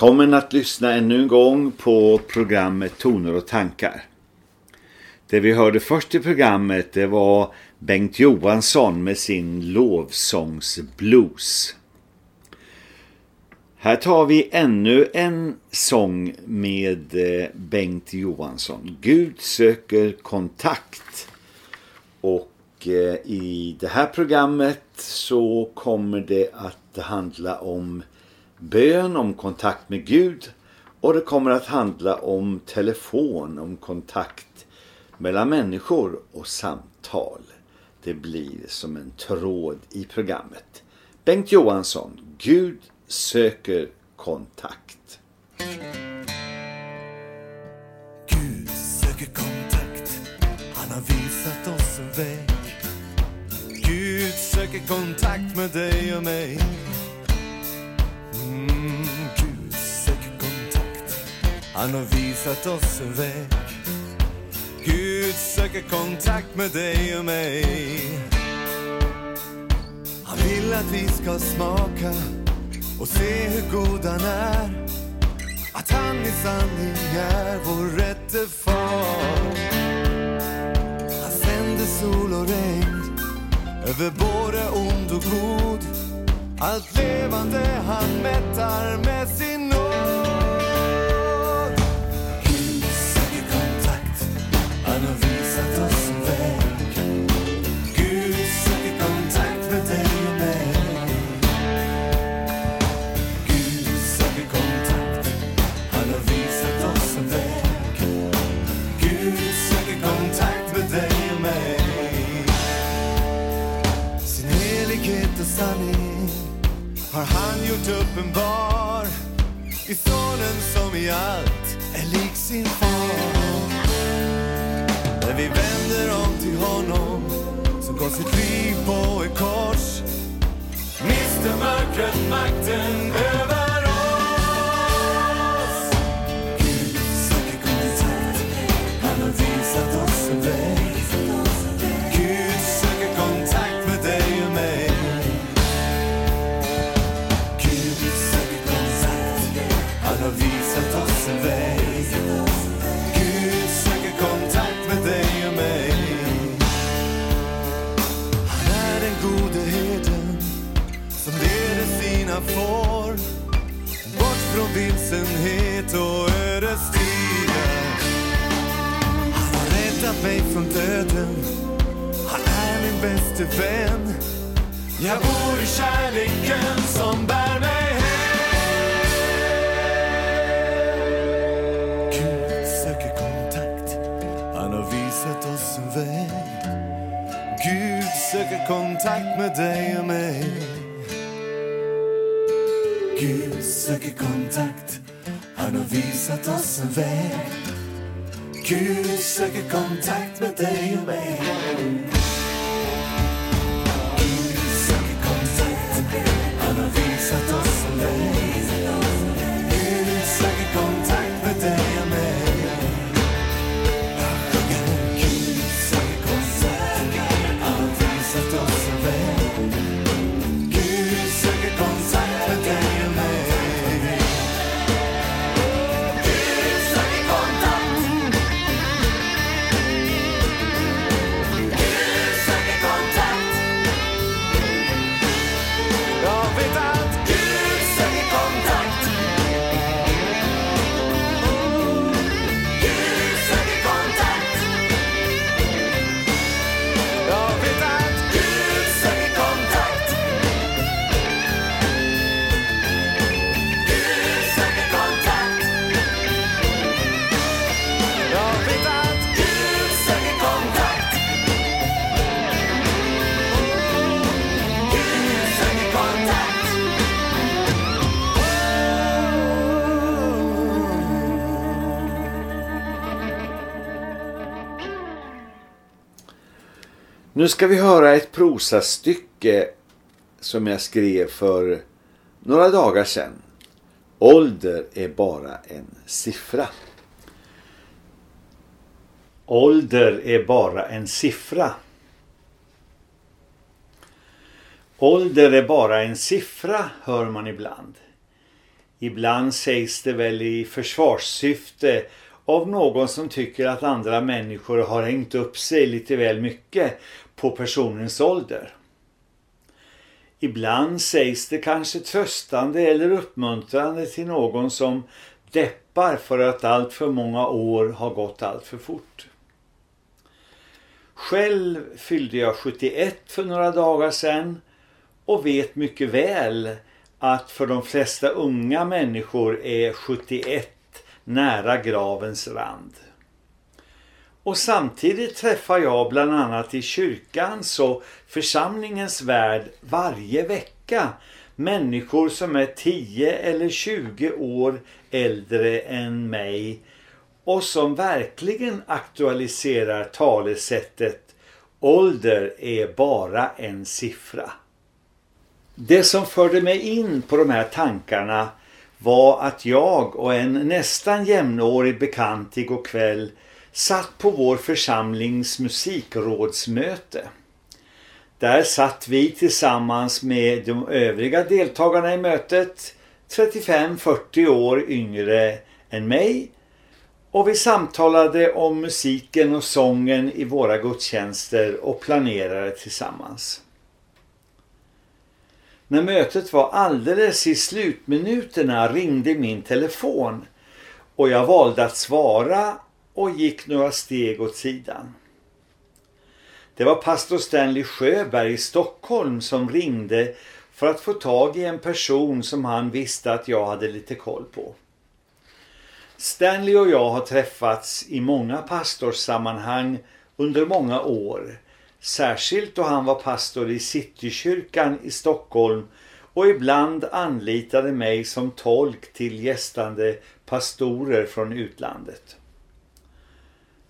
Välkommen att lyssna ännu en gång på programmet Toner och tankar. Det vi hörde först i programmet det var Bengt Johansson med sin lovsångsblues. Här tar vi ännu en sång med eh, Bengt Johansson. Gud söker kontakt. Och eh, i det här programmet så kommer det att handla om bön, om kontakt med Gud och det kommer att handla om telefon, om kontakt mellan människor och samtal. Det blir som en tråd i programmet. Bengt Johansson, Gud söker kontakt. Gud söker kontakt, han har visat oss en väg. Gud söker kontakt med dig och mig. Han har visat oss en väg. Gud söker kontakt med dig och mig. Han vill att vi ska smaka och se hur god han är. Att han i sanning är vår rätte far. Han sänder sol och regn över både ond och god. Allt levande han mättar med sin gjort uppenbar i sonen som i allt är lik sin far. När vi vänder om till honom som gav sitt liv på ett kors mister mörkret makten över oss. Gud söker kontakt, han har visat oss en väg. Vilsenhet och ödesdiger. Han har räddat mig från döden. Han är min bäste vän. Jag bor i kärleken som bär mig hem. Gud söker kontakt. Han har visat oss en väg. Gud söker kontakt med dig och mig. Gud söker kontakt. Visat oss en väg. Gud söker kontakt med dig och mig. Nu ska vi höra ett prosastycke som jag skrev för några dagar sedan. Ålder är bara en siffra. Ålder är bara en siffra. Ålder är bara en siffra hör man ibland. Ibland sägs det väl i försvarssyfte av någon som tycker att andra människor har hängt upp sig lite väl mycket på personens ålder. Ibland sägs det kanske tröstande eller uppmuntrande till någon som deppar för att allt för många år har gått allt för fort. Själv fyllde jag 71 för några dagar sedan och vet mycket väl att för de flesta unga människor är 71 nära gravens rand. Och samtidigt träffar jag bland annat i kyrkans och församlingens värld varje vecka människor som är 10 eller 20 år äldre än mig och som verkligen aktualiserar talesättet ålder är bara en siffra. Det som förde mig in på de här tankarna var att jag och en nästan jämnårig bekant igår kväll satt på vår församlings musikrådsmöte. Där satt vi tillsammans med de övriga deltagarna i mötet, 35-40 år yngre än mig, och vi samtalade om musiken och sången i våra gudstjänster och planerade tillsammans. När mötet var alldeles i slutminuterna ringde min telefon och jag valde att svara och gick några steg åt sidan. Det var pastor Stanley Sjöberg i Stockholm som ringde för att få tag i en person som han visste att jag hade lite koll på. Stanley och jag har träffats i många pastorssammanhang under många år. Särskilt då han var pastor i Citykyrkan i Stockholm och ibland anlitade mig som tolk till gästande pastorer från utlandet.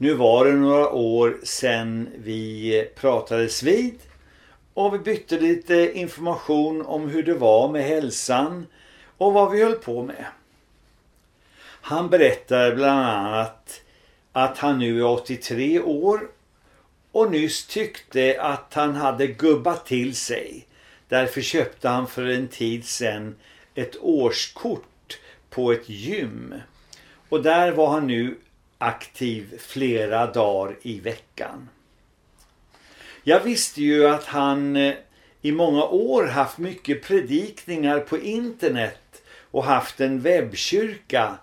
Nu var det några år sedan vi pratades vid och vi bytte lite information om hur det var med hälsan och vad vi höll på med. Han berättade bland annat att han nu är 83 år och nyss tyckte att han hade gubbat till sig. Därför köpte han för en tid sedan ett årskort på ett gym. Och där var han nu aktiv flera dagar i veckan. Jag visste ju att han eh, i många år haft mycket predikningar på internet och haft en webbkyrka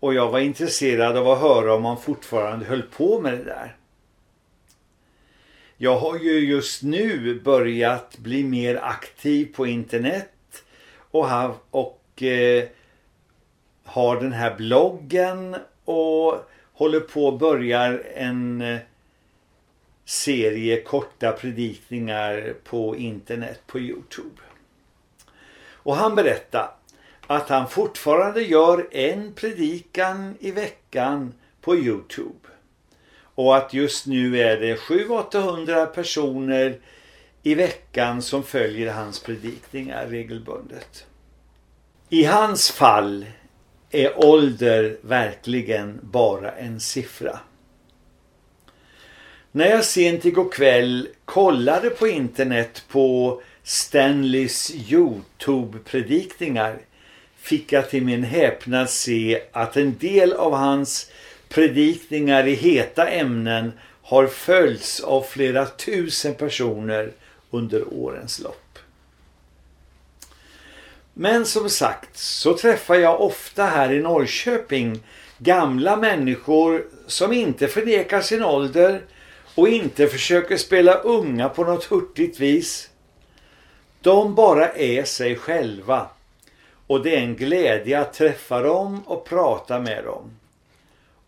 och jag var intresserad av att höra om han fortfarande höll på med det där. Jag har ju just nu börjat bli mer aktiv på internet och, har, och eh, har den här bloggen och håller på att börja en eh, serie korta predikningar på internet på Youtube. Och han berättar att han fortfarande gör en predikan i veckan på Youtube. Och att just nu är det 700-800 personer i veckan som följer hans predikningar regelbundet. I hans fall är ålder verkligen bara en siffra. När jag sent igår kväll kollade på internet på Stanleys Youtube-predikningar fick jag till min häpnad se att en del av hans predikningar i heta ämnen har följts av flera tusen personer under årens lopp. Men som sagt så träffar jag ofta här i Norrköping gamla människor som inte förnekar sin ålder och inte försöker spela unga på något hurtigt vis. De bara är sig själva och det är en glädje att träffa dem och prata med dem.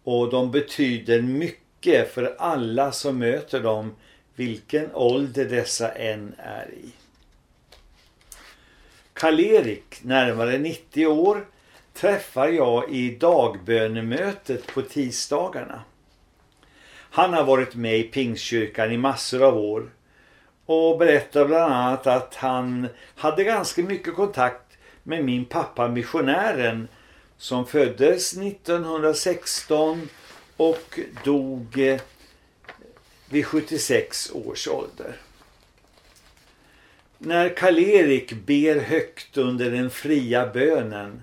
Och de betyder mycket för alla som möter dem vilken ålder dessa än är i. Karl-Erik, närmare 90 år, träffar jag i dagbönemötet på tisdagarna. Han har varit med i Pingstkyrkan i massor av år och berättar bland annat att han hade ganska mycket kontakt med min pappa missionären som föddes 1916 och dog eh, vid 76 års ålder. När Karl-Erik ber högt under den fria bönen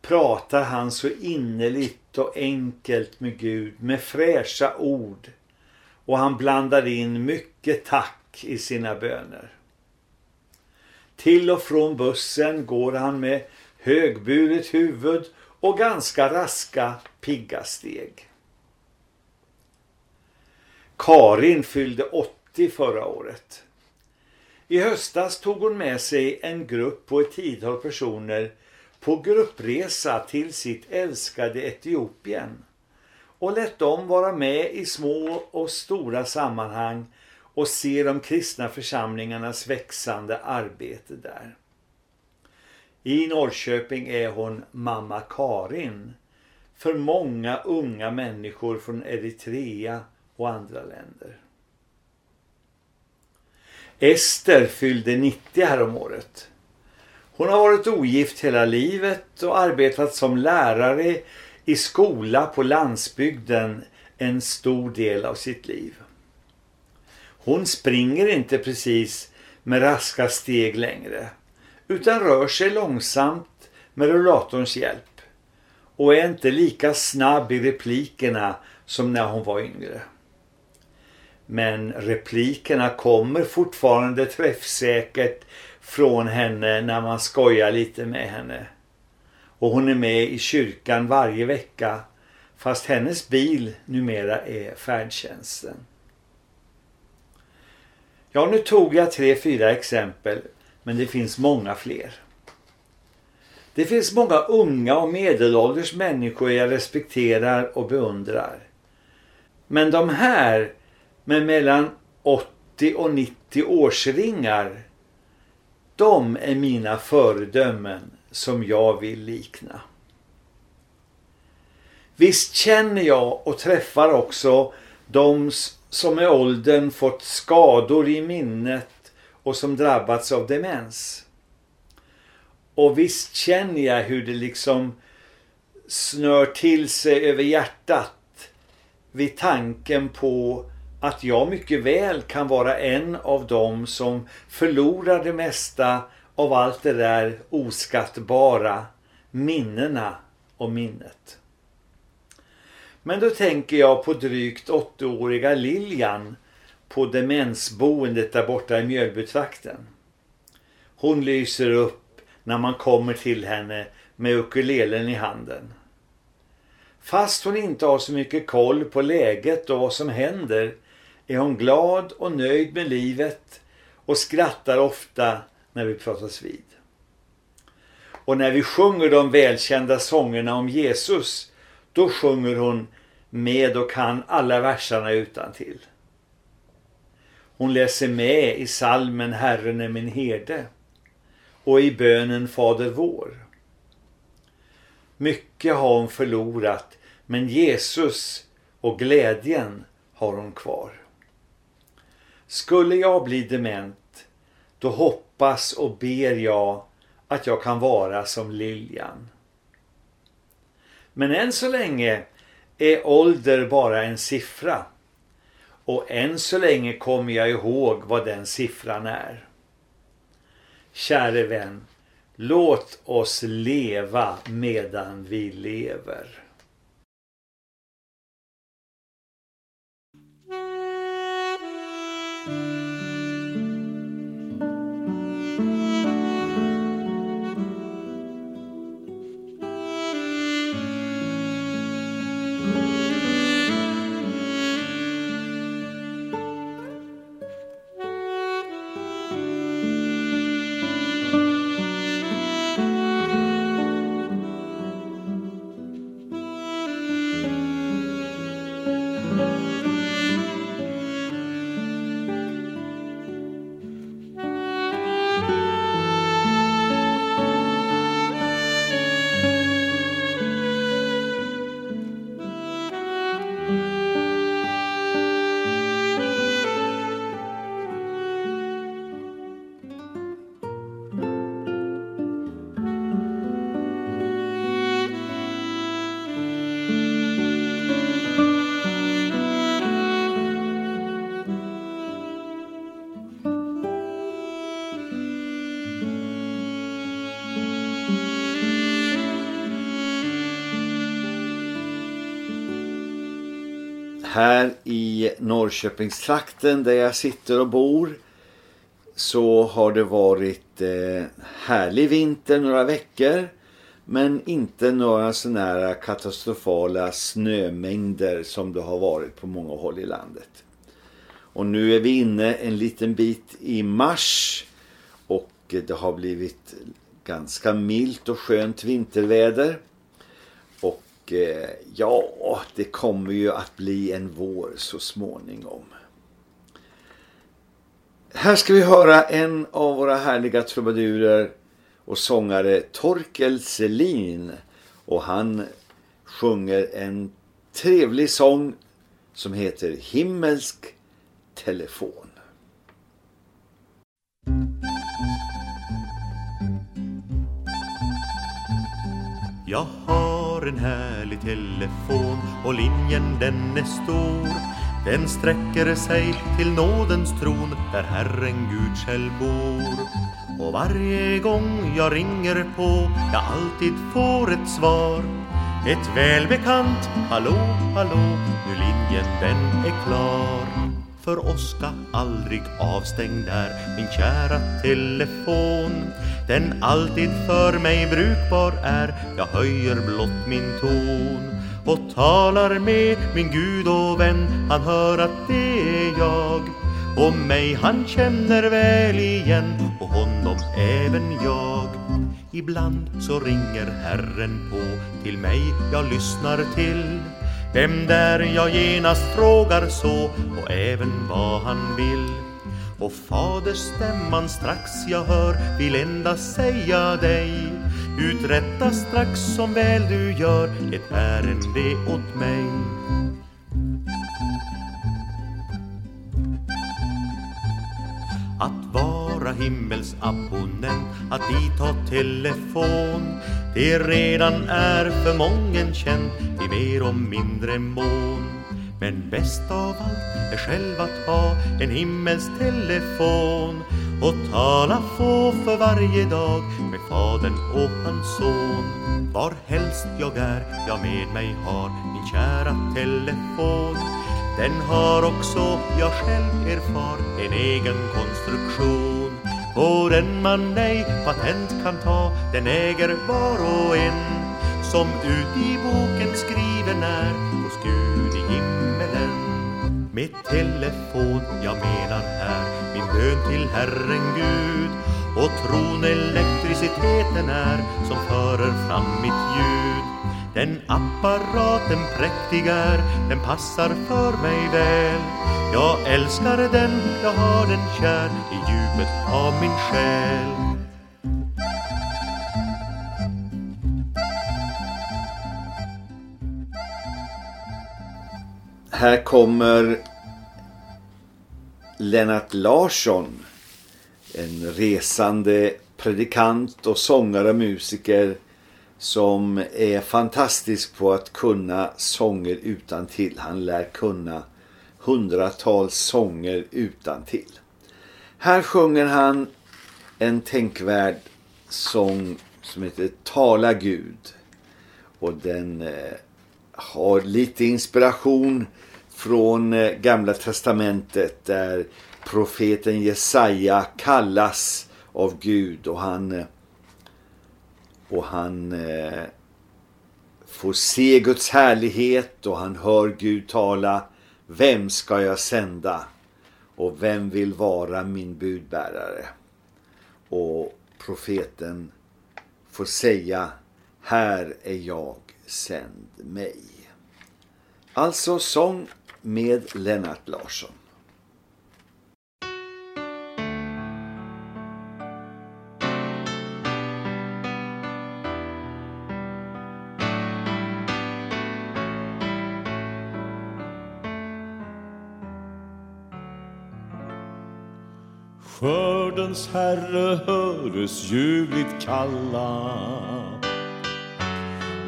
pratar han så innerligt och enkelt med Gud med fräscha ord och han blandar in mycket tack i sina böner. Till och från bussen går han med högburet huvud och ganska raska pigga steg. Karin fyllde 80 förra året. I höstas tog hon med sig en grupp på ett tiotal personer på gruppresa till sitt älskade Etiopien och lät dem vara med i små och stora sammanhang och se de kristna församlingarnas växande arbete där. I Norrköping är hon mamma Karin för många unga människor från Eritrea och andra länder. Ester fyllde 90 häromåret. Hon har varit ogift hela livet och arbetat som lärare i skola på landsbygden en stor del av sitt liv. Hon springer inte precis med raska steg längre utan rör sig långsamt med rullatorns hjälp och är inte lika snabb i replikerna som när hon var yngre. Men replikerna kommer fortfarande träffsäkert från henne när man skojar lite med henne. Och hon är med i kyrkan varje vecka fast hennes bil numera är färdtjänsten. Ja, nu tog jag tre, fyra exempel men det finns många fler. Det finns många unga och medelålders människor jag respekterar och beundrar. Men de här med mellan 80 och 90 årsringar de är mina föredömen som jag vill likna. Visst känner jag och träffar också de som med åldern fått skador i minnet och som drabbats av demens. Och visst känner jag hur det liksom snör till sig över hjärtat vid tanken på att jag mycket väl kan vara en av dem som förlorar det mesta av allt det där oskattbara minnena och minnet. Men då tänker jag på drygt 80-åriga Lilian på demensboendet där borta i Mjölbytrakten. Hon lyser upp när man kommer till henne med ukulelen i handen. Fast hon inte har så mycket koll på läget och vad som händer är hon glad och nöjd med livet och skrattar ofta när vi pratas vid. Och när vi sjunger de välkända sångerna om Jesus, då sjunger hon med och kan alla verserna utan till. Hon läser med i salmen Herren är min herde och i bönen Fader vår. Mycket har hon förlorat men Jesus och glädjen har hon kvar. Skulle jag bli dement då hoppas och ber jag att jag kan vara som Liljan. Men än så länge är ålder bara en siffra. Och än så länge kommer jag ihåg vad den siffran är. Käre vän, låt oss leva medan vi lever. här i Norrköpingstrakten där jag sitter och bor så har det varit eh, härlig vinter några veckor men inte några sådana här katastrofala snömängder som det har varit på många håll i landet. Och nu är vi inne en liten bit i mars och det har blivit ganska milt och skönt vinterväder. Eh, ja, det kommer ju att bli en vår så småningom. Här ska vi höra en av våra härliga trubadurer och sångare Torkel Selin. Och han sjunger en trevlig sång som heter Himmelsk telefon. Jag har en här telefon och linjen den är stor. Den sträcker sig till nådens tron där Herren Gud själv bor. Och varje gång jag ringer på jag alltid får ett svar. Ett välbekant hallå, hallå, nu linjen den är klar. För åska aldrig avstängd är min kära telefon. Den alltid för mig brukbar är, jag höjer blott min ton och talar med min Gud och vän, han hör att det är jag. Och mig han känner väl igen och honom även jag. Ibland så ringer Herren på till mig jag lyssnar till vem där jag genast frågar så och även vad han vill. Och fadersstämman strax jag hör vill endast säga dig Uträtta strax som väl du gör ett ärende åt mig. Att vara himmels abonnent, att dit ha telefon det redan är för mången känt i mer och mindre mån. Men bäst av allt är själv att ha en himmelstelefon och tala få för varje dag med Fadern och hans son. Var helst jag är, jag med mig har min kära telefon. Den har också jag själv erfar en egen konstruktion och den man ej patent kan ta, den äger var och en. Som ut i boken skriven är hos Gud i himmelen. Med telefon, jag menar här min bön till Herren Gud. Och tron elektriciteten är som förer fram mitt ljud den apparaten präktig är, den passar för mig väl. Jag älskar den, jag har den kär i djupet av min själ. Här kommer Lennart Larsson, en resande predikant och sångare och musiker som är fantastisk på att kunna sånger utan till. Han lär kunna hundratals sånger utan till. Här sjunger han en tänkvärd sång som heter Tala Gud. Och den eh, har lite inspiration från eh, Gamla Testamentet där profeten Jesaja kallas av Gud och han eh, och han eh, får se Guds härlighet och han hör Gud tala Vem ska jag sända? Och vem vill vara min budbärare? Och profeten får säga Här är jag, sänd mig. Alltså sång med Lennart Larsson. Skördens herre höres ljuvligt kalla.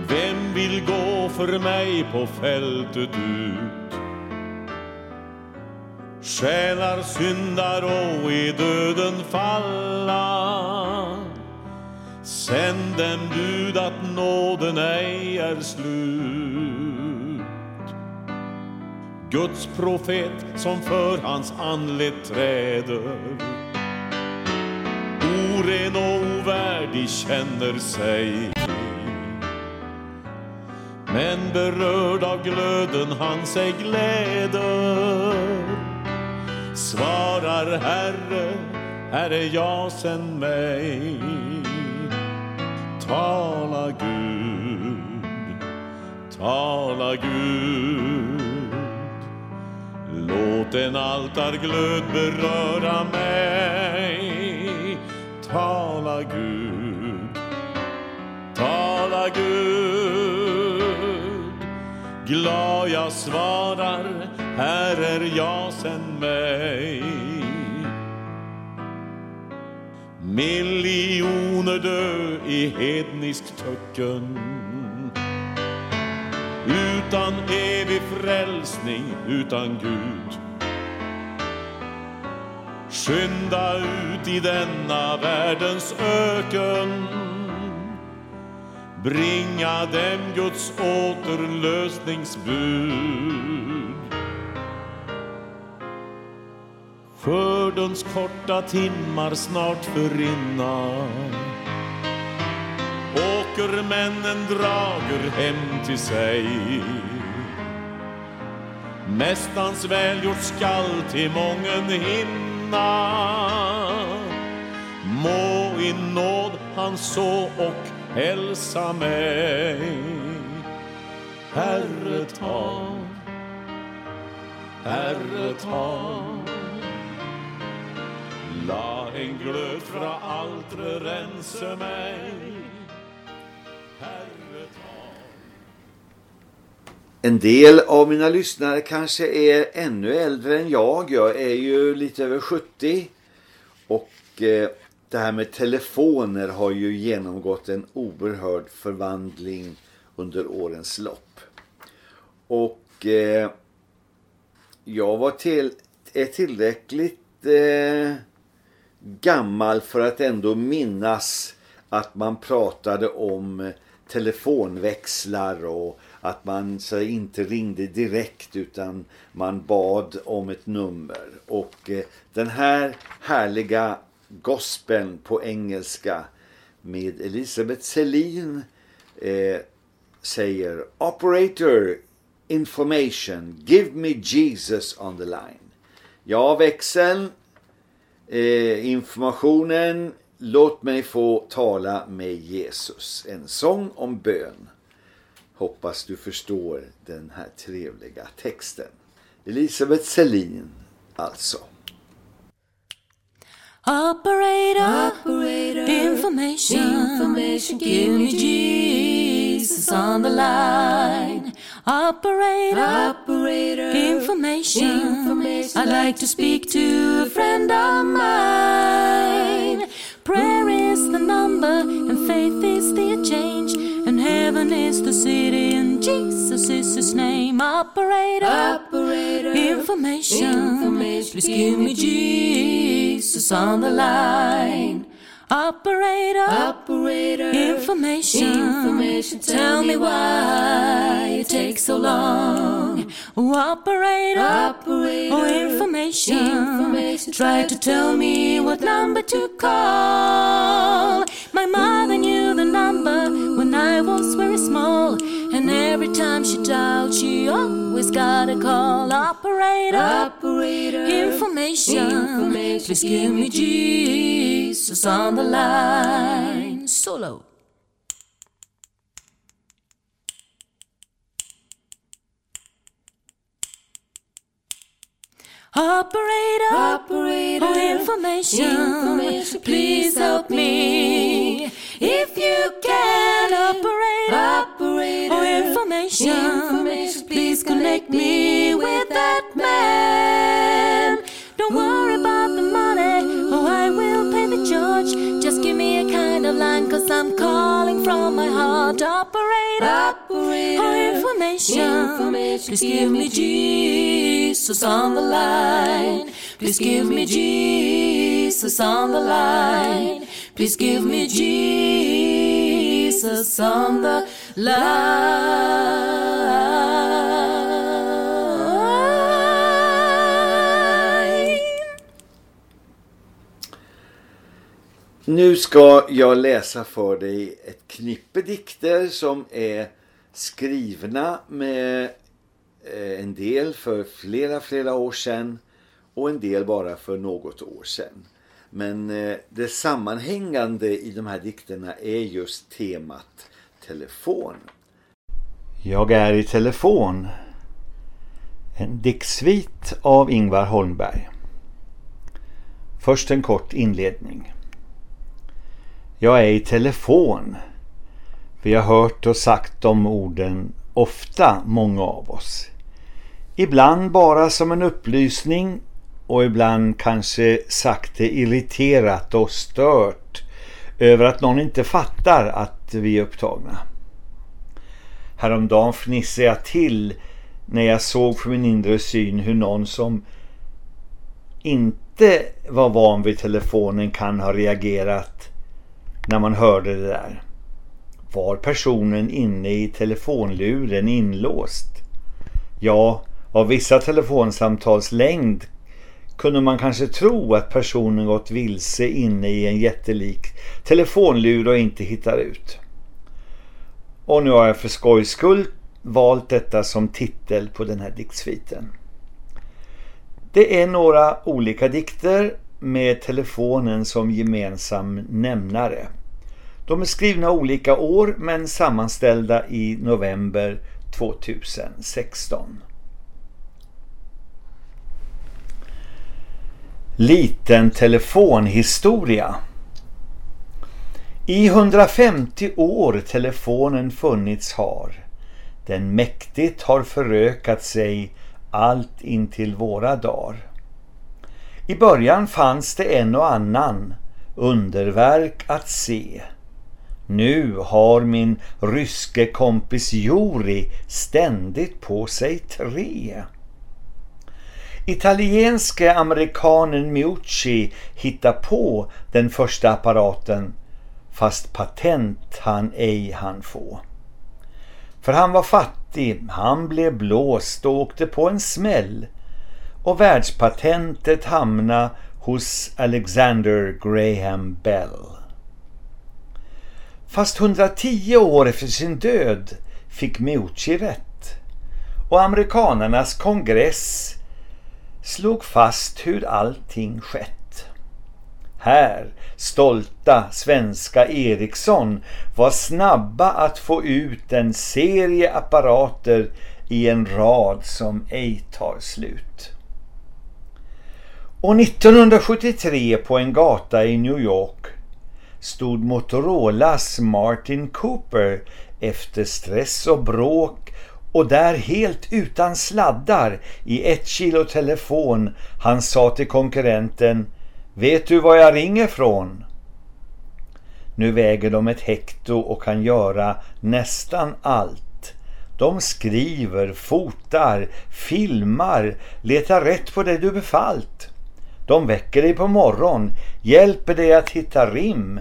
Vem vill gå för mig på fältet ut? Själar syndar och i döden falla. Sänd dem bud att nåden ej är slut. Guds profet som för hans anlett träder oren och ovärdig känner sig. Men berörd av glöden han sig gläder. Svarar Herre, är jag sänd mig. Tala Gud, tala Gud. Låt en altarglöd beröra mig. Tala Gud, tala Gud. Glad jag svarar, här är jag, sänd mig. Miljoner dö i hedniskt töcken. Utan evig frälsning, utan Gud. Skynda ut i denna världens öken. Bringa dem Guds återlösningsbud. Skördens korta timmar snart förrinna Åkermännen drager hem till sig. Mästans välgjort skall till mången himmel hinna Må i nåd han så och hälsa mig. Herre ta, Herre ta. La en glød fra altre rense meg. En del av mina lyssnare kanske är ännu äldre än jag. Jag är ju lite över 70. Och eh, det här med telefoner har ju genomgått en oerhörd förvandling under årens lopp. Och eh, jag var till, är tillräckligt eh, gammal för att ändå minnas att man pratade om telefonväxlar och att man så inte ringde direkt utan man bad om ett nummer. Och eh, den här härliga gospeln på engelska med Elisabeth Selin eh, säger Operator information, give me Jesus on the line. Ja, växeln, eh, informationen, låt mig få tala med Jesus. En sång om bön. Hoppas du förstår den här trevliga texten. Elisabeth Selin, alltså. Operator, Operator information, information, give me Jesus on the line. Operator, Operator information, information, I'd like to speak to a friend of mine. Prayer is the number, and faith is the change, heaven is the city, and Jesus is his name. Operator, Operator information, information, please give me Jesus on the line. Operator, operator, information, information. Tell me why it takes so long. Oh, operator, operator, oh, information, information. Try to tell me what number to call. My mother knew the number when I was very small, and every time she dialed, she always got a call. Operator, operator, information, information. Please give me Jesus on the line. Solo. Operator, operator, oh, information, information, please help me. If you can, operator, operator, oh, information, information, please connect me with that man. Don't worry about the money, oh, I will pay the charge. Kind of line, cause I'm calling from my heart. Operator, operator, oh, information, information, please give me Jesus on the line. Please give me Jesus on the line. Please give me Jesus on the line. Nu ska jag läsa för dig ett knippe dikter som är skrivna med eh, en del för flera, flera år sedan och en del bara för något år sedan. Men eh, det sammanhängande i de här dikterna är just temat telefon. Jag är i telefon. En diktsvit av Ingvar Holmberg. Först en kort inledning. Jag är i telefon. Vi har hört och sagt de orden ofta, många av oss. Ibland bara som en upplysning och ibland kanske sagt det irriterat och stört över att någon inte fattar att vi är upptagna. Häromdagen fnissade jag till när jag såg för min inre syn hur någon som inte var van vid telefonen kan ha reagerat när man hörde det där. Var personen inne i telefonluren inlåst? Ja, av vissa telefonsamtals längd kunde man kanske tro att personen gått vilse inne i en jättelik telefonlur och inte hittar ut. Och nu har jag för skojs skull valt detta som titel på den här diktsviten. Det är några olika dikter med telefonen som gemensam nämnare. De är skrivna olika år men sammanställda i november 2016. Liten telefonhistoria. I 150 år telefonen funnits har. Den mäktigt har förökat sig allt in till våra dagar. I början fanns det en och annan underverk att se. Nu har min ryske kompis Juri ständigt på sig tre. Italienske amerikanen Miucci hittar på den första apparaten fast patent han ej han få. För han var fattig, han blev blåst och åkte på en smäll och världspatentet hamna hos Alexander Graham Bell. Fast 110 år efter sin död fick Meucci rätt och amerikanernas kongress slog fast hur allting skett. Här, stolta svenska Ericsson var snabba att få ut en serie apparater i en rad som ej tar slut. Och 1973 på en gata i New York stod Motorolas Martin Cooper efter stress och bråk och där helt utan sladdar i ett kilo telefon han sa till konkurrenten Vet du var jag ringer från? Nu väger de ett hekto och kan göra nästan allt. De skriver, fotar, filmar, letar rätt på det du befallt. De väcker dig på morgon, hjälper dig att hitta rim.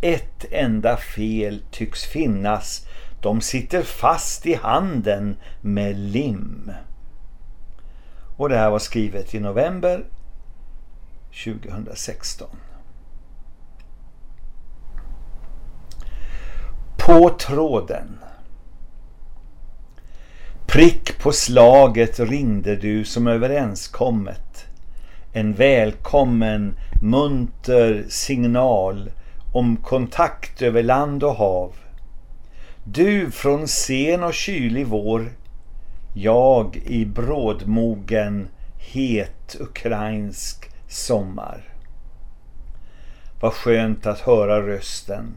Ett enda fel tycks finnas. De sitter fast i handen med lim. Och det här var skrivet i november 2016. På tråden. Prick på slaget ringde du som överenskommet. En välkommen, munter signal om kontakt över land och hav. Du från sen och kylig vår, jag i brådmogen, het ukrainsk sommar. Vad skönt att höra rösten.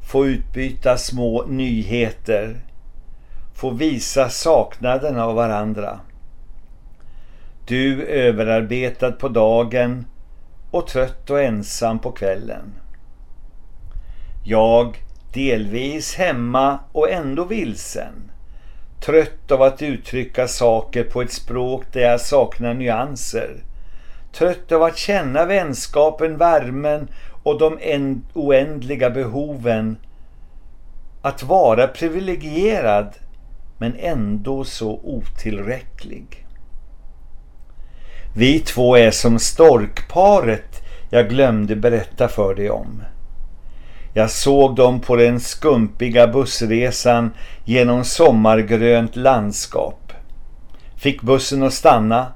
Få utbyta små nyheter. Få visa saknaden av varandra. Du överarbetad på dagen och trött och ensam på kvällen. Jag delvis hemma och ändå vilsen. Trött av att uttrycka saker på ett språk där jag saknar nyanser. Trött av att känna vänskapen, värmen och de oändliga behoven. Att vara privilegierad men ändå så otillräcklig. Vi två är som storkparet jag glömde berätta för dig om. Jag såg dem på den skumpiga bussresan genom sommargrönt landskap. Fick bussen att stanna,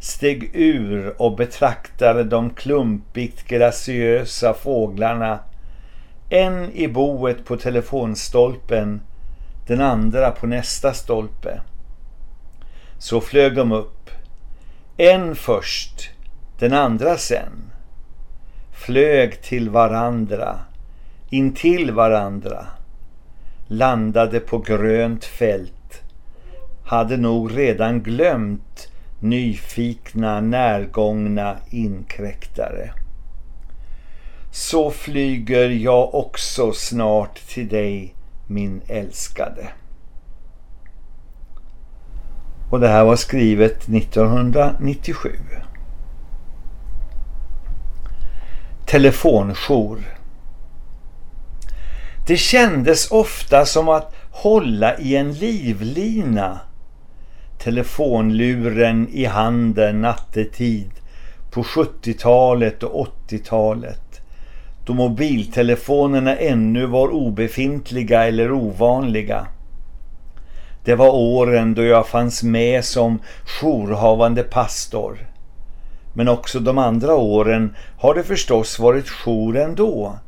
steg ur och betraktade de klumpigt graciösa fåglarna. En i boet på telefonstolpen, den andra på nästa stolpe. Så flög de upp. En först, den andra sen. Flög till varandra intill varandra, landade på grönt fält, hade nog redan glömt nyfikna, närgångna inkräktare. Så flyger jag också snart till dig, min älskade. Och det här var skrivet 1997. Telefonjour det kändes ofta som att hålla i en livlina. Telefonluren i handen nattetid på 70-talet och 80-talet. Då mobiltelefonerna ännu var obefintliga eller ovanliga. Det var åren då jag fanns med som jourhavande pastor. Men också de andra åren har det förstås varit jour ändå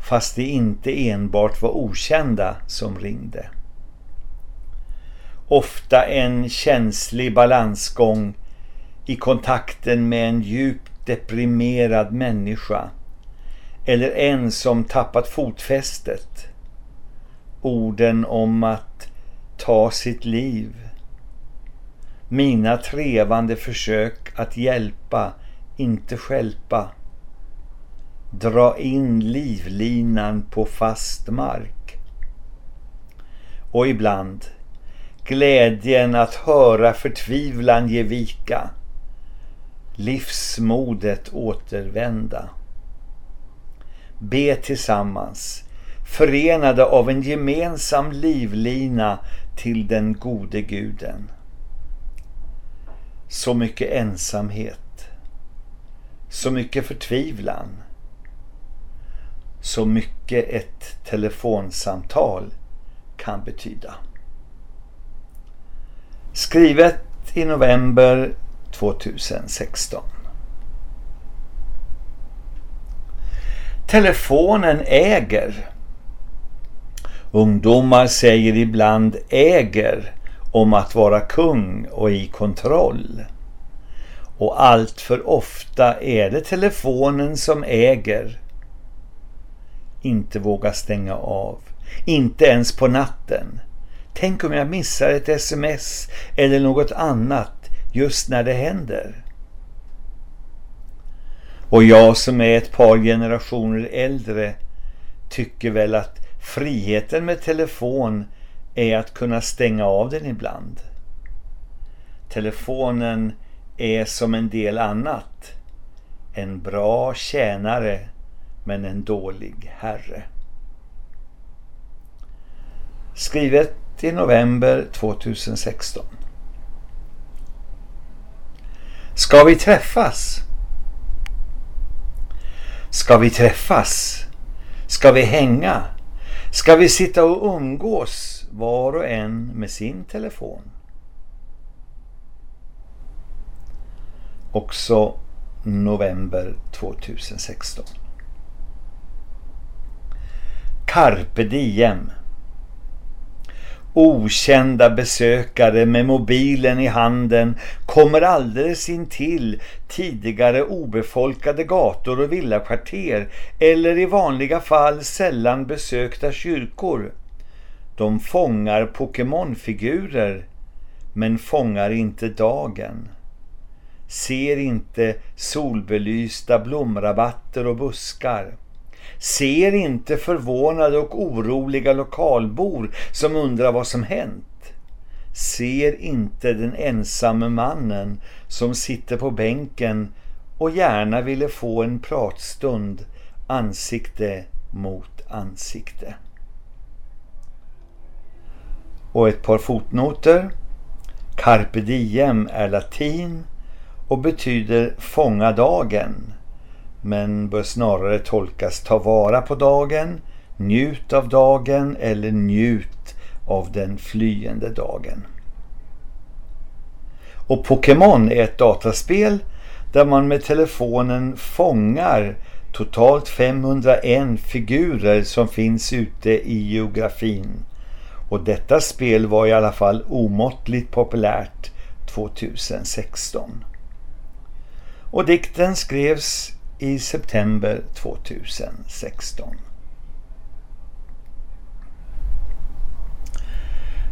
fast det inte enbart var okända som ringde. Ofta en känslig balansgång i kontakten med en djupt deprimerad människa eller en som tappat fotfästet. Orden om att ta sitt liv. Mina trevande försök att hjälpa, inte skälpa. Dra in livlinan på fast mark. Och ibland glädjen att höra förtvivlan ge vika. Livsmodet återvända. Be tillsammans, förenade av en gemensam livlina till den gode guden. Så mycket ensamhet, så mycket förtvivlan, så mycket ett telefonsamtal kan betyda. Skrivet i november 2016. Telefonen äger. Ungdomar säger ibland äger om att vara kung och i kontroll. Och allt för ofta är det telefonen som äger. Inte våga stänga av. Inte ens på natten. Tänk om jag missar ett sms eller något annat just när det händer. Och jag som är ett par generationer äldre tycker väl att friheten med telefon är att kunna stänga av den ibland. Telefonen är som en del annat. En bra tjänare men en dålig herre. Skrivet i november 2016. Ska vi träffas? Ska vi träffas? Ska vi hänga? Ska vi sitta och umgås var och en med sin telefon? Också november 2016. Carpe diem. Okända besökare med mobilen i handen kommer alldeles intill tidigare obefolkade gator och villakvarter eller i vanliga fall sällan besökta kyrkor. De fångar Pokémonfigurer men fångar inte dagen. Ser inte solbelysta blomrabatter och buskar ser inte förvånade och oroliga lokalbor som undrar vad som hänt. Ser inte den ensamme mannen som sitter på bänken och gärna ville få en pratstund ansikte mot ansikte. Och ett par fotnoter. Carpe diem är latin och betyder fånga dagen men bör snarare tolkas ta vara på dagen, njut av dagen eller njut av den flyende dagen. Och Pokémon är ett dataspel där man med telefonen fångar totalt 501 figurer som finns ute i geografin. Och detta spel var i alla fall omåttligt populärt 2016. Och dikten skrevs i september 2016.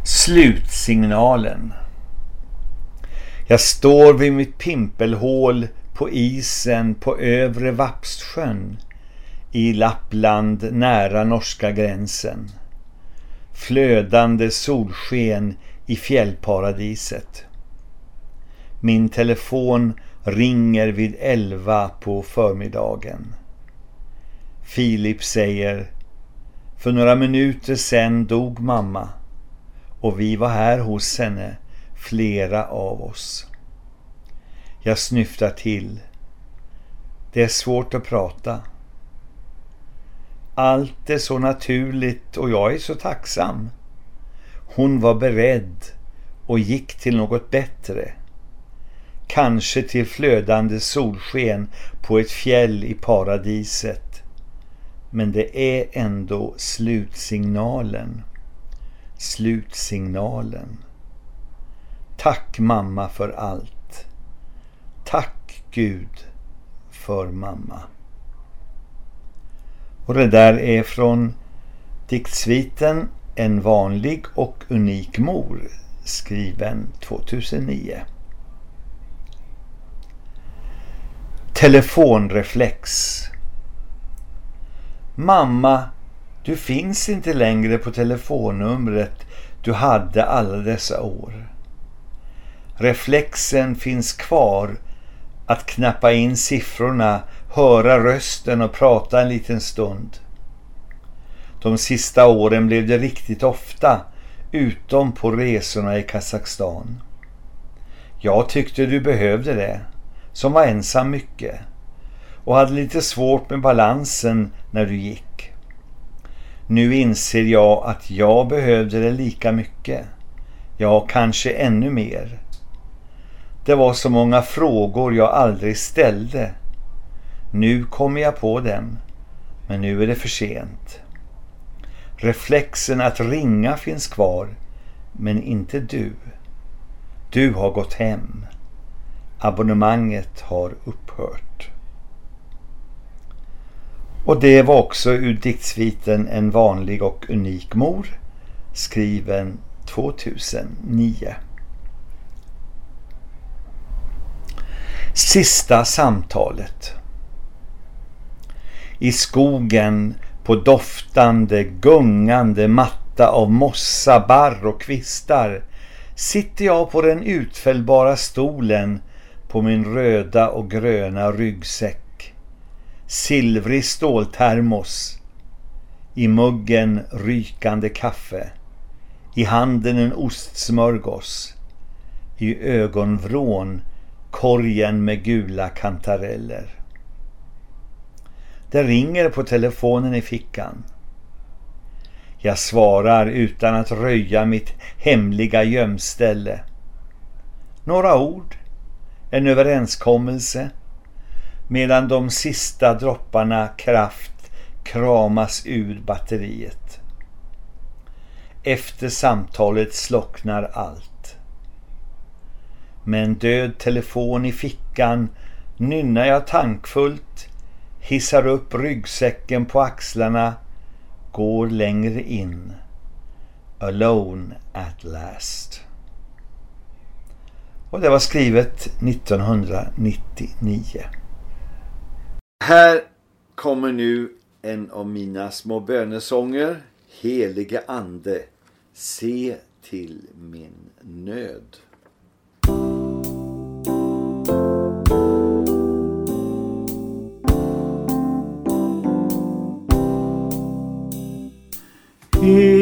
Slutsignalen. Jag står vid mitt pimpelhål på isen på övre Vapstsjön i Lappland nära norska gränsen. Flödande solsken i fjällparadiset. Min telefon ringer vid elva på förmiddagen. Filip säger För några minuter sedan dog mamma och vi var här hos henne, flera av oss. Jag snyftar till. Det är svårt att prata. Allt är så naturligt och jag är så tacksam. Hon var beredd och gick till något bättre kanske till flödande solsken på ett fjäll i paradiset. Men det är ändå slutsignalen. Slutsignalen. Tack mamma för allt. Tack Gud för mamma. Och det där är från diktsviten En vanlig och unik mor skriven 2009. Telefonreflex Mamma, du finns inte längre på telefonnumret du hade alla dessa år. Reflexen finns kvar att knappa in siffrorna, höra rösten och prata en liten stund. De sista åren blev det riktigt ofta, utom på resorna i Kazakstan. Jag tyckte du behövde det, som var ensam mycket, och hade lite svårt med balansen när du gick. Nu inser jag att jag behövde det lika mycket, ja kanske ännu mer. Det var så många frågor jag aldrig ställde. Nu kommer jag på dem, men nu är det för sent. Reflexen att ringa finns kvar, men inte du. Du har gått hem. Abonnemanget har upphört. Och det var också ur diktsviten En vanlig och unik mor, skriven 2009. Sista samtalet. I skogen på doftande, gungande matta av mossa, barr och kvistar sitter jag på den utfällbara stolen på min röda och gröna ryggsäck. Silvrig ståltermos. I muggen rykande kaffe. I handen en ostsmörgås. I ögonvrån korgen med gula kantareller. Det ringer på telefonen i fickan. Jag svarar utan att röja mitt hemliga gömställe. Några ord, en överenskommelse, medan de sista dropparna kraft kramas ur batteriet. Efter samtalet slocknar allt. Med en död telefon i fickan nynnar jag tankfullt, hissar upp ryggsäcken på axlarna, går längre in. Alone at last. Och det var skrivet 1999. Här kommer nu en av mina små bönesånger. Helige ande, se till min nöd. Helige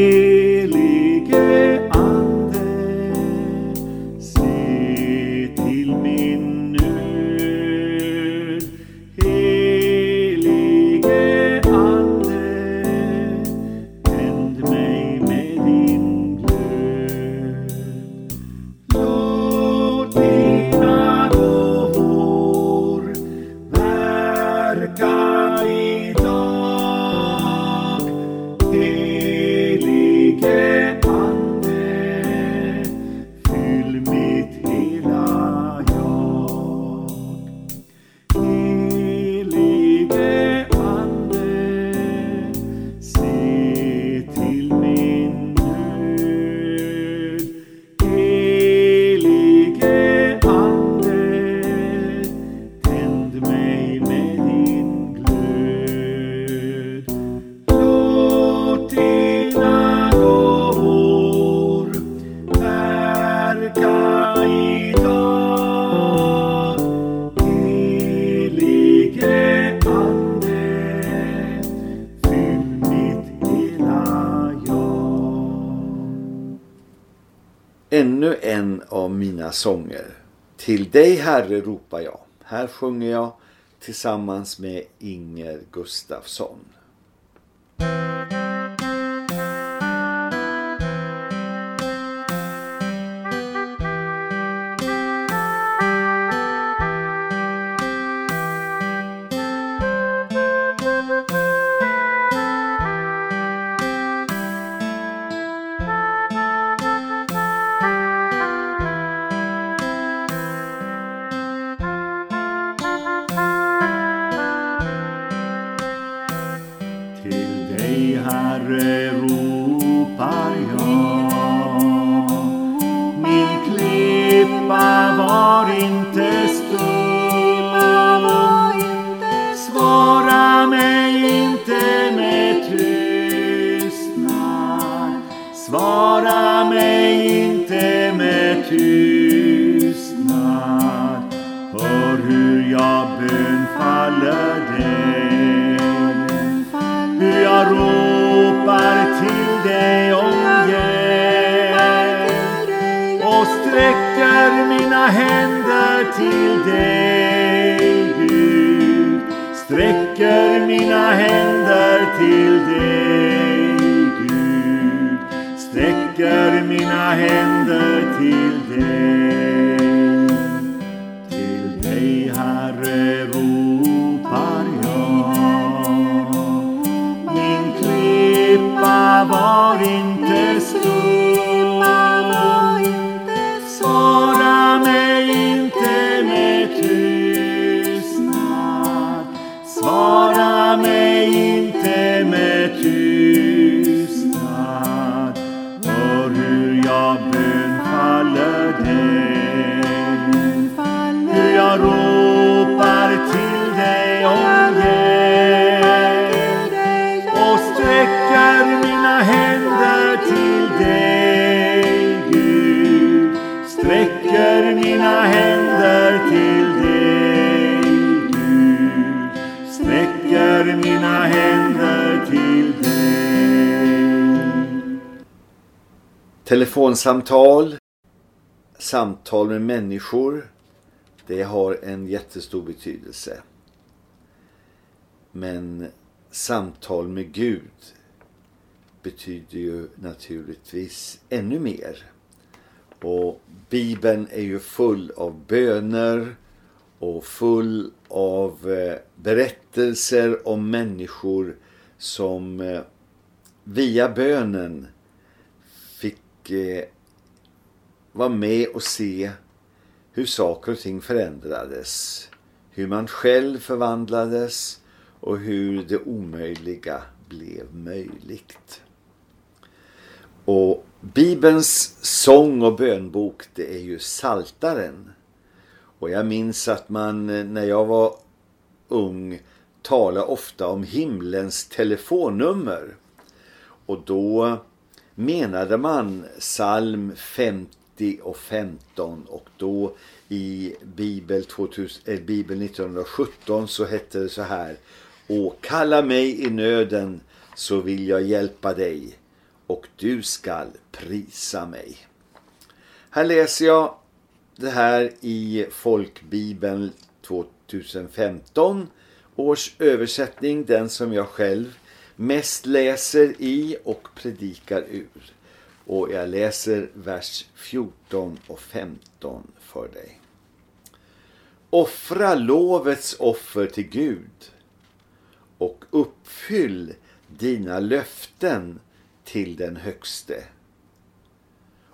sånger. Till dig Herre ropar jag. Här sjunger jag tillsammans med Inger Gustafsson. mare ruparion till dig Gud sträcker mina händer till dig Gud sträcker mina händer Telefonsamtal samtal med människor det har en jättestor betydelse men samtal med Gud betyder ju naturligtvis ännu mer. Och Bibeln är ju full av böner och full av eh, berättelser om människor som eh, via bönen och eh, vara med och se hur saker och ting förändrades. Hur man själv förvandlades och hur det omöjliga blev möjligt. Och Bibelns sång och bönbok det är ju Saltaren. Och jag minns att man eh, när jag var ung talade ofta om himlens telefonnummer. Och då menade man psalm 50 och 15 och då i Bibel, 2000, äh, eh, Bibel 1917 så hette det så här Och kalla mig i nöden så vill jag hjälpa dig och du skall prisa mig. Här läser jag det här i Folkbibeln 2015 års översättning, den som jag själv mest läser i och predikar ur. Och jag läser vers 14 och 15 för dig. Offra lovets offer till Gud och uppfyll dina löften till den högste.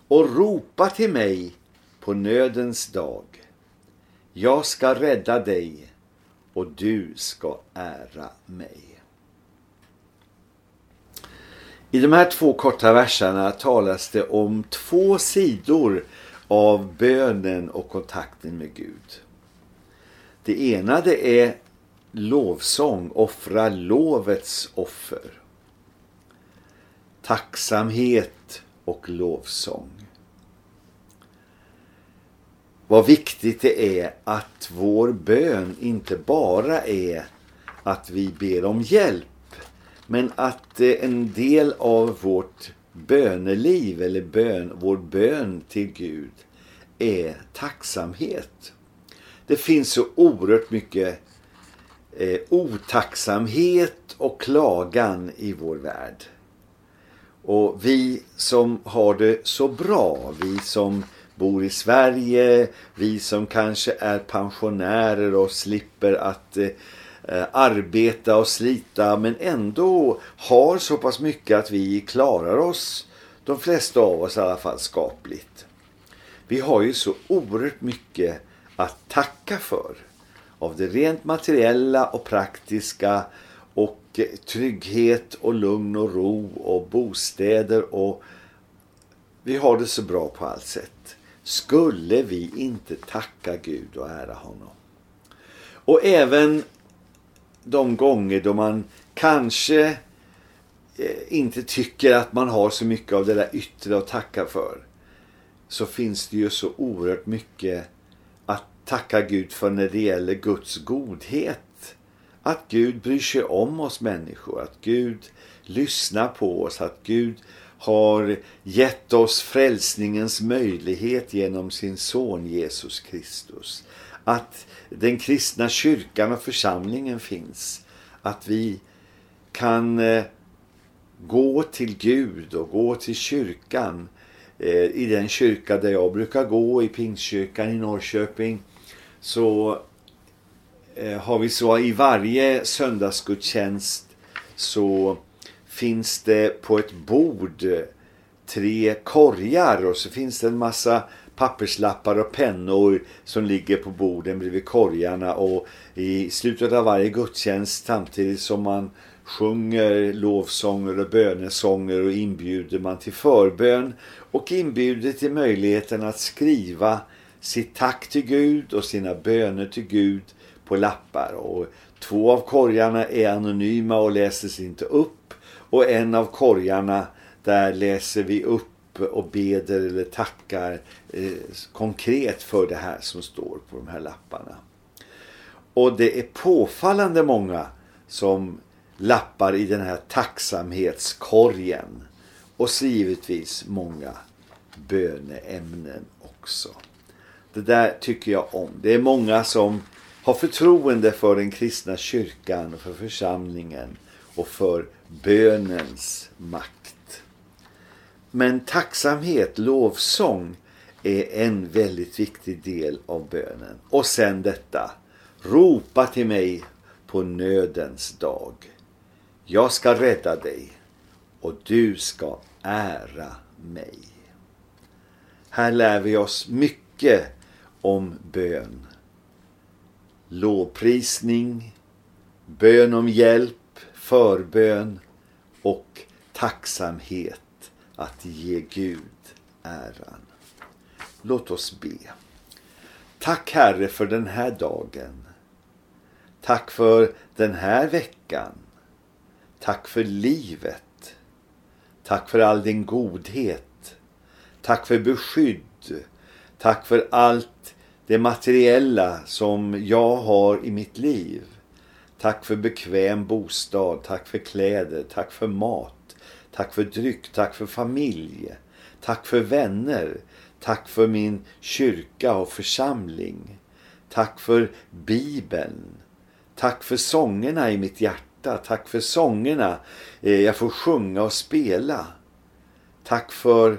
Och ropa till mig på nödens dag. Jag ska rädda dig och du ska ära mig. I de här två korta verserna talas det om två sidor av bönen och kontakten med Gud. Det ena det är lovsång, offra lovets offer. Tacksamhet och lovsång. Vad viktigt det är att vår bön inte bara är att vi ber om hjälp men att eh, en del av vårt böneliv eller bön, vår bön till Gud är tacksamhet. Det finns så oerhört mycket eh, otacksamhet och klagan i vår värld. Och vi som har det så bra, vi som bor i Sverige, vi som kanske är pensionärer och slipper att eh, Eh, arbeta och slita men ändå har så pass mycket att vi klarar oss, de flesta av oss i alla fall, skapligt. Vi har ju så oerhört mycket att tacka för av det rent materiella och praktiska och eh, trygghet och lugn och ro och bostäder och vi har det så bra på allt sätt. Skulle vi inte tacka Gud och ära honom? Och även de gånger då man kanske eh, inte tycker att man har så mycket av det där yttre att tacka för så finns det ju så oerhört mycket att tacka Gud för när det gäller Guds godhet. Att Gud bryr sig om oss människor, att Gud lyssnar på oss, att Gud har gett oss frälsningens möjlighet genom sin son Jesus Kristus. Att den kristna kyrkan och församlingen finns. Att vi kan eh, gå till Gud och gå till kyrkan eh, i den kyrka där jag brukar gå, i Pingstkyrkan i Norrköping, så eh, har vi så i varje söndagsgudstjänst så finns det på ett bord tre korgar och så finns det en massa papperslappar och pennor som ligger på borden bredvid korgarna och i slutet av varje gudstjänst samtidigt som man sjunger lovsånger och bönesånger och inbjuder man till förbön och inbjuder till möjligheten att skriva sitt tack till Gud och sina böner till Gud på lappar. Och två av korgarna är anonyma och läses inte upp och en av korgarna där läser vi upp och beder eller tackar eh, konkret för det här som står på de här lapparna. Och det är påfallande många som lappar i den här tacksamhetskorgen. Och så givetvis många böneämnen också. Det där tycker jag om. Det är många som har förtroende för den kristna kyrkan och för församlingen och för bönens makt. Men tacksamhet, lovsång är en väldigt viktig del av bönen. Och sen detta, ropa till mig på nödens dag. Jag ska rädda dig och du ska ära mig. Här lär vi oss mycket om bön. Lovprisning, bön om hjälp, förbön och tacksamhet att ge Gud äran. Låt oss be. Tack Herre för den här dagen. Tack för den här veckan. Tack för livet. Tack för all din godhet. Tack för beskydd. Tack för allt det materiella som jag har i mitt liv. Tack för bekväm bostad, tack för kläder, tack för mat, tack för dryck, tack för familj, tack för vänner, tack för min kyrka och församling. Tack för Bibeln. Tack för sångerna i mitt hjärta. Tack för sångerna eh, jag får sjunga och spela. Tack för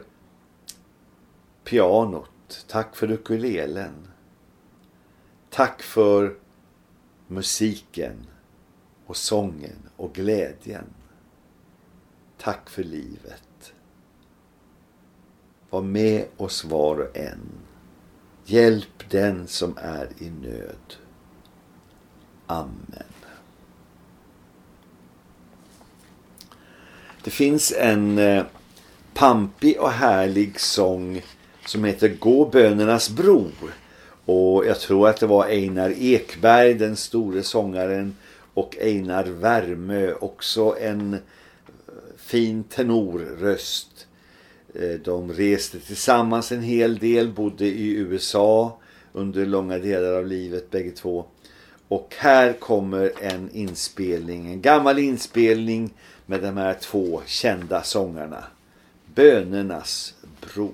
pianot. Tack för ukulelen. Tack för musiken och sången och glädjen. Tack för livet. Var med oss var och en. Hjälp den som är i nöd. Amen. Det finns en eh, pampig och härlig sång som heter Gå bönernas bro. Och jag tror att det var Einar Ekberg, den store sångaren, och Einar Värmö, också en fin tenorröst. Eh, de reste tillsammans en hel del, bodde i USA under långa delar av livet bägge två. Och här kommer en inspelning, en gammal inspelning med de här två kända sångarna. Bönernas bro.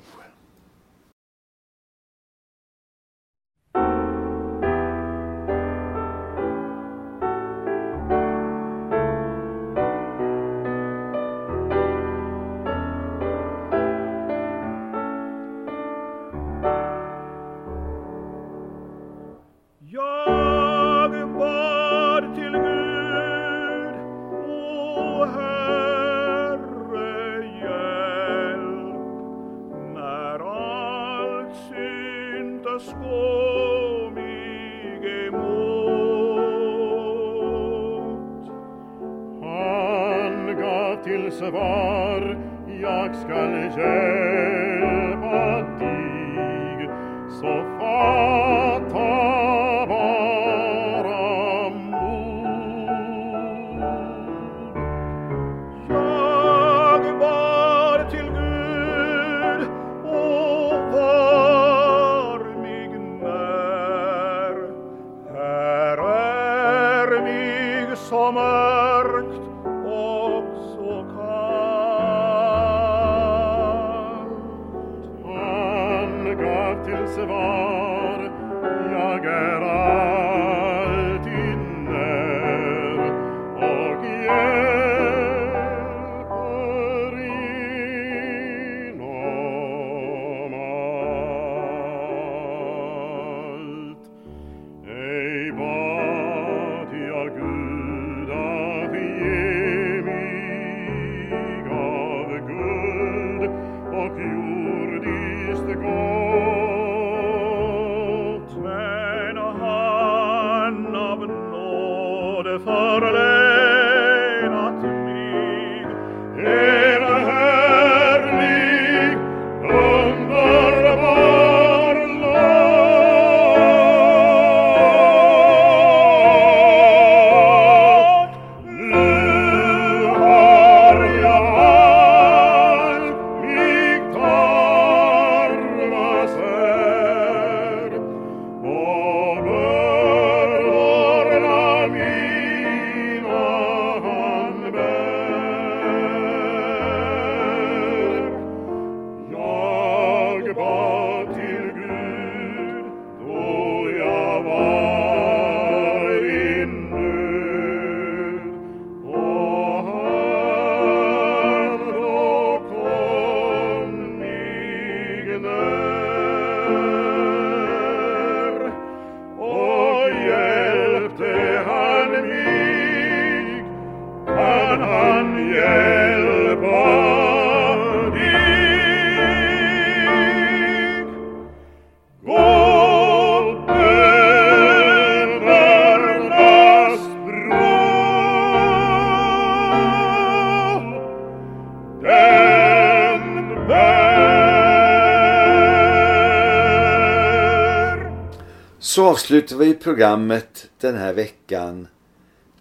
Avslutar vi programmet den här veckan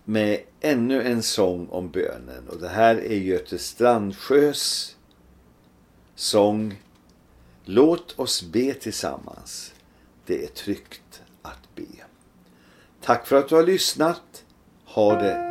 med ännu en sång om bönen. Och det här är Göte Strandsjös sång Låt oss be tillsammans. Det är tryggt att be. Tack för att du har lyssnat. Ha det